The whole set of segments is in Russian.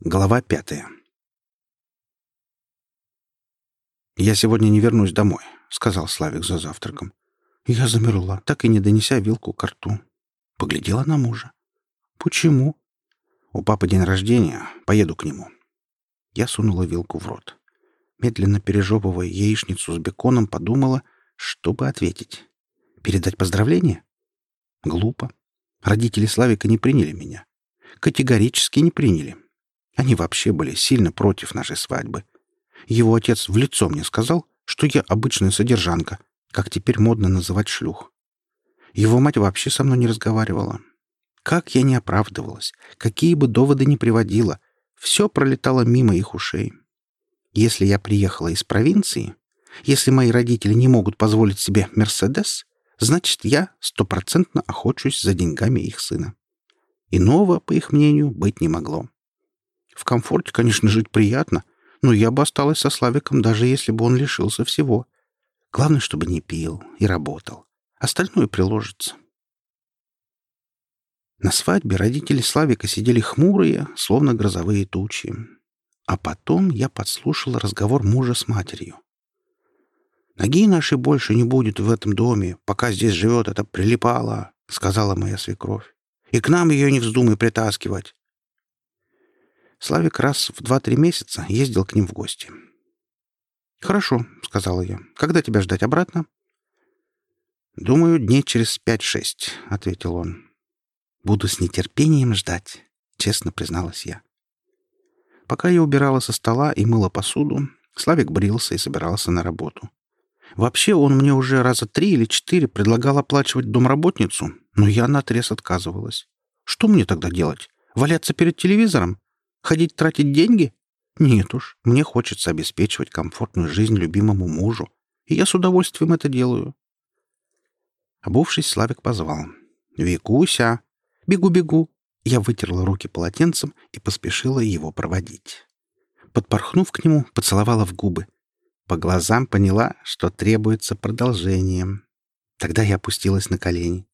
Глава пятая. «Я сегодня не вернусь домой», — сказал Славик за завтраком. Я замерла, так и не донеся вилку к рту. Поглядела на мужа. «Почему?» «У папы день рождения. Поеду к нему». Я сунула вилку в рот. Медленно пережевывая яичницу с беконом, подумала, чтобы ответить. «Передать поздравление?» Глупо. Родители Славика не приняли меня. Категорически не приняли. Они вообще были сильно против нашей свадьбы. Его отец в лицо мне сказал, что я обычная содержанка, как теперь модно называть шлюх. Его мать вообще со мной не разговаривала. Как я не оправдывалась, какие бы доводы ни приводила, все пролетало мимо их ушей. Если я приехала из провинции, если мои родители не могут позволить себе «Мерседес», значит, я стопроцентно охочусь за деньгами их сына. Иного, по их мнению, быть не могло. В комфорте, конечно, жить приятно, но я бы осталась со Славиком, даже если бы он лишился всего. Главное, чтобы не пил и работал. Остальное приложится. На свадьбе родители Славика сидели хмурые, словно грозовые тучи. А потом я подслушала разговор мужа с матерью. «Ноги нашей больше не будет в этом доме, пока здесь живет эта прилипала», — сказала моя свекровь. «И к нам ее не вздумай притаскивать. Славик раз в два-три месяца ездил к ним в гости. «Хорошо», — сказала я. «Когда тебя ждать обратно?» «Думаю, дней через пять-шесть», — ответил он. «Буду с нетерпением ждать», — честно призналась я. Пока я убирала со стола и мыла посуду, Славик брился и собирался на работу. Вообще, он мне уже раза три или четыре предлагал оплачивать домработницу, но я наотрез отказывалась. Что мне тогда делать? Валяться перед телевизором? Ходить тратить деньги? Нет уж, мне хочется обеспечивать комфортную жизнь любимому мужу, и я с удовольствием это делаю. Обувшись, Славик позвал. «Викуся! Бегу-бегу!» Я вытерла руки полотенцем и поспешила его проводить. Подпорхнув к нему, поцеловала в губы. По глазам поняла, что требуется продолжение. Тогда я опустилась на колени,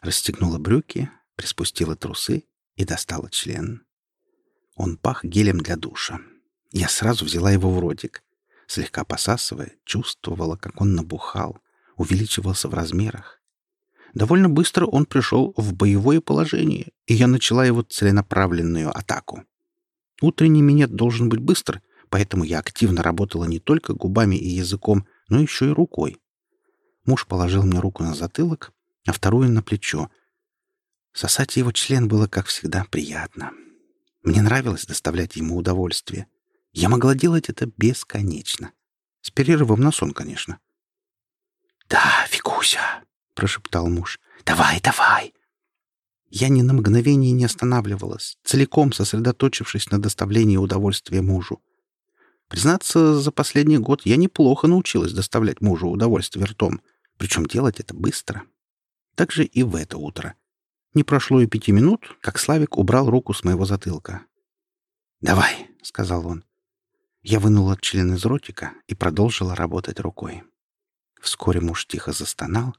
расстегнула брюки, приспустила трусы и достала член. Он пах гелем для душа. Я сразу взяла его в ротик. Слегка посасывая, чувствовала, как он набухал, увеличивался в размерах. Довольно быстро он пришел в боевое положение, и я начала его целенаправленную атаку. Утренний минет должен быть быстр, поэтому я активно работала не только губами и языком, но еще и рукой. Муж положил мне руку на затылок, а вторую — на плечо. Сосать его член было, как всегда, приятно. Мне нравилось доставлять ему удовольствие. Я могла делать это бесконечно. С перерывом на сон, конечно. «Да, Викуся!» — прошептал муж. «Давай, давай!» Я ни на мгновение не останавливалась, целиком сосредоточившись на доставлении удовольствия мужу. Признаться, за последний год я неплохо научилась доставлять мужу удовольствие ртом, причем делать это быстро. Так же и в это утро — не прошло и пяти минут, как Славик убрал руку с моего затылка. «Давай», — сказал он. Я вынула член из ротика и продолжила работать рукой. Вскоре муж тихо застонал,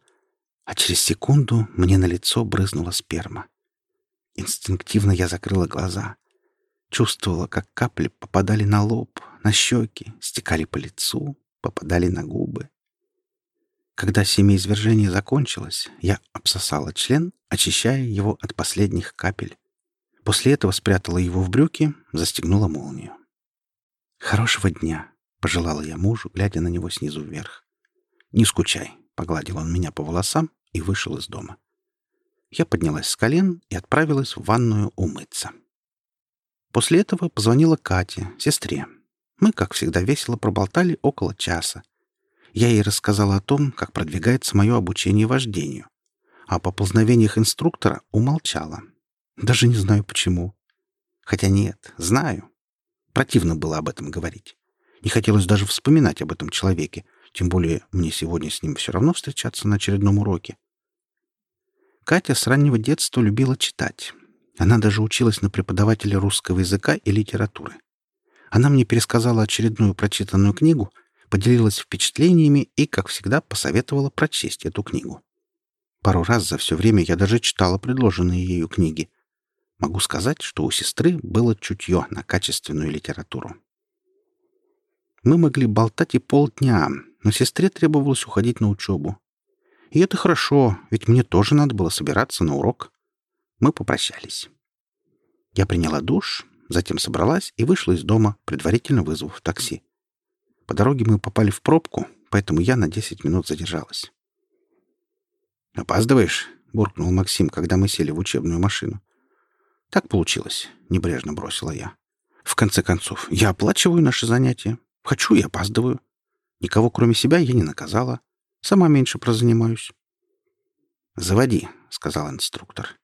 а через секунду мне на лицо брызнула сперма. Инстинктивно я закрыла глаза. Чувствовала, как капли попадали на лоб, на щеки, стекали по лицу, попадали на губы. Когда семяизвержение закончилось, я обсосала член, очищая его от последних капель. После этого спрятала его в брюки, застегнула молнию. «Хорошего дня!» — пожелала я мужу, глядя на него снизу вверх. «Не скучай!» — погладил он меня по волосам и вышел из дома. Я поднялась с колен и отправилась в ванную умыться. После этого позвонила Кате, сестре. Мы, как всегда, весело проболтали около часа, я ей рассказал о том, как продвигается мое обучение вождению. А по познавениях инструктора умолчала. Даже не знаю почему. Хотя нет, знаю. Противно было об этом говорить. Не хотелось даже вспоминать об этом человеке, тем более мне сегодня с ним все равно встречаться на очередном уроке. Катя с раннего детства любила читать. Она даже училась на преподавателя русского языка и литературы. Она мне пересказала очередную прочитанную книгу — поделилась впечатлениями и, как всегда, посоветовала прочесть эту книгу. Пару раз за все время я даже читала предложенные ею книги. Могу сказать, что у сестры было чутье на качественную литературу. Мы могли болтать и полдня, но сестре требовалось уходить на учебу. И это хорошо, ведь мне тоже надо было собираться на урок. Мы попрощались. Я приняла душ, затем собралась и вышла из дома, предварительно вызвав такси. По дороге мы попали в пробку, поэтому я на 10 минут задержалась. «Опаздываешь?» — буркнул Максим, когда мы сели в учебную машину. «Так получилось», — небрежно бросила я. «В конце концов, я оплачиваю наши занятия. Хочу и опаздываю. Никого, кроме себя, я не наказала. Сама меньше прозанимаюсь». «Заводи», — сказал инструктор.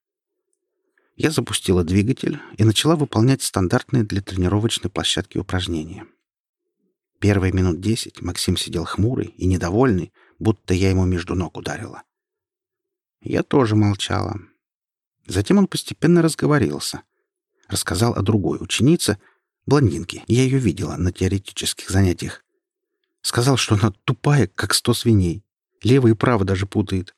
Я запустила двигатель и начала выполнять стандартные для тренировочной площадки упражнения. Первые минут десять Максим сидел хмурый и недовольный, будто я ему между ног ударила. Я тоже молчала. Затем он постепенно разговорился. Рассказал о другой ученице, блондинке. Я ее видела на теоретических занятиях. Сказал, что она тупая, как сто свиней. Лево и право даже путает.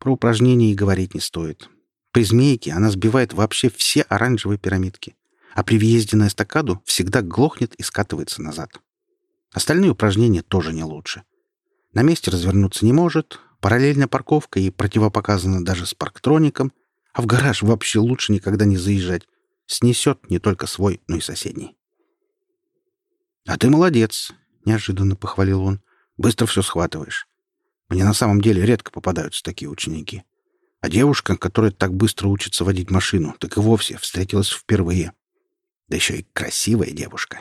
Про упражнения и говорить не стоит. При змейке она сбивает вообще все оранжевые пирамидки. А при въезде на эстакаду всегда глохнет и скатывается назад. Остальные упражнения тоже не лучше. На месте развернуться не может, параллельная парковка и противопоказана даже с парктроником — а в гараж вообще лучше никогда не заезжать. Снесет не только свой, но и соседний. «А ты молодец», — неожиданно похвалил он. «Быстро все схватываешь. Мне на самом деле редко попадаются такие ученики. А девушка, которая так быстро учится водить машину, так и вовсе встретилась впервые. Да еще и красивая девушка».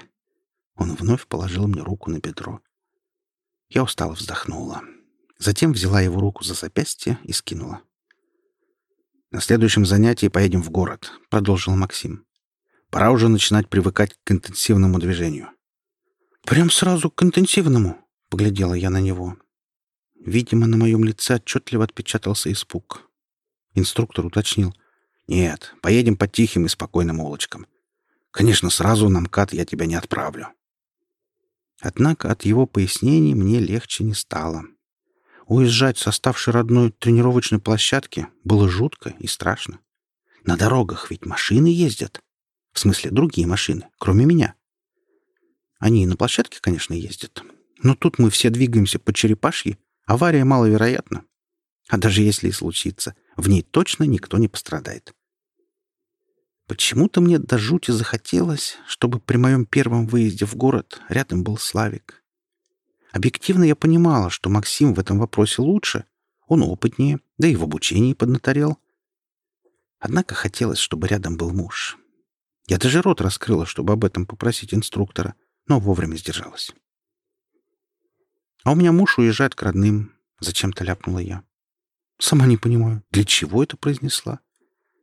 Он вновь положил мне руку на бедро. Я устало вздохнула. Затем взяла его руку за запястье и скинула. «На следующем занятии поедем в город», — продолжил Максим. «Пора уже начинать привыкать к интенсивному движению». «Прям сразу к интенсивному?» — поглядела я на него. Видимо, на моем лице отчетливо отпечатался испуг. Инструктор уточнил. «Нет, поедем по тихим и спокойным улочкам. Конечно, сразу на МКАД я тебя не отправлю». Однако от его пояснений мне легче не стало. Уезжать с оставшей родной тренировочной площадки было жутко и страшно. На дорогах ведь машины ездят. В смысле, другие машины, кроме меня. Они и на площадке, конечно, ездят. Но тут мы все двигаемся по черепашьи, авария маловероятна. А даже если и случится, в ней точно никто не пострадает. Почему-то мне до жути захотелось, чтобы при моем первом выезде в город рядом был Славик. Объективно я понимала, что Максим в этом вопросе лучше. Он опытнее, да и в обучении поднаторел. Однако хотелось, чтобы рядом был муж. Я даже рот раскрыла, чтобы об этом попросить инструктора, но вовремя сдержалась. «А у меня муж уезжает к родным», — зачем-то ляпнула я. Сама не понимаю, для чего это произнесла.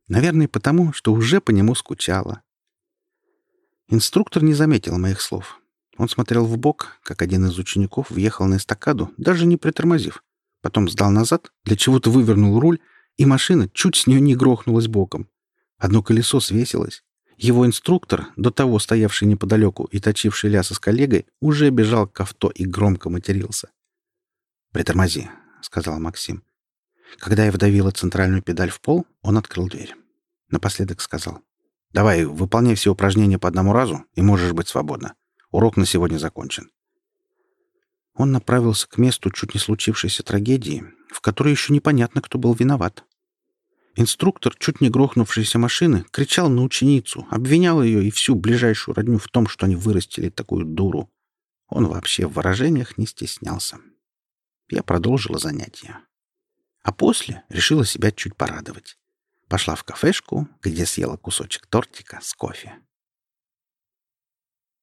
Наверное, потому, что уже по нему скучала. Инструктор не заметил моих слов. Он смотрел в бок, как один из учеников въехал на эстакаду, даже не притормозив. Потом сдал назад, для чего-то вывернул руль, и машина чуть с нее не грохнулась боком. Одно колесо свесилось. Его инструктор, до того стоявший неподалеку и точивший лясы с коллегой, уже бежал к авто и громко матерился. «Притормози», — сказал Максим. Когда я вдавила центральную педаль в пол, он открыл дверь. Напоследок сказал. «Давай, выполняй все упражнения по одному разу, и можешь быть свободна. Урок на сегодня закончен. Он направился к месту чуть не случившейся трагедии, в которой еще непонятно, кто был виноват. Инструктор, чуть не грохнувшейся машины, кричал на ученицу, обвинял ее и всю ближайшую родню в том, что они вырастили такую дуру. Он вообще в выражениях не стеснялся. Я продолжила занятия. А после решила себя чуть порадовать. Пошла в кафешку, где съела кусочек тортика с кофе.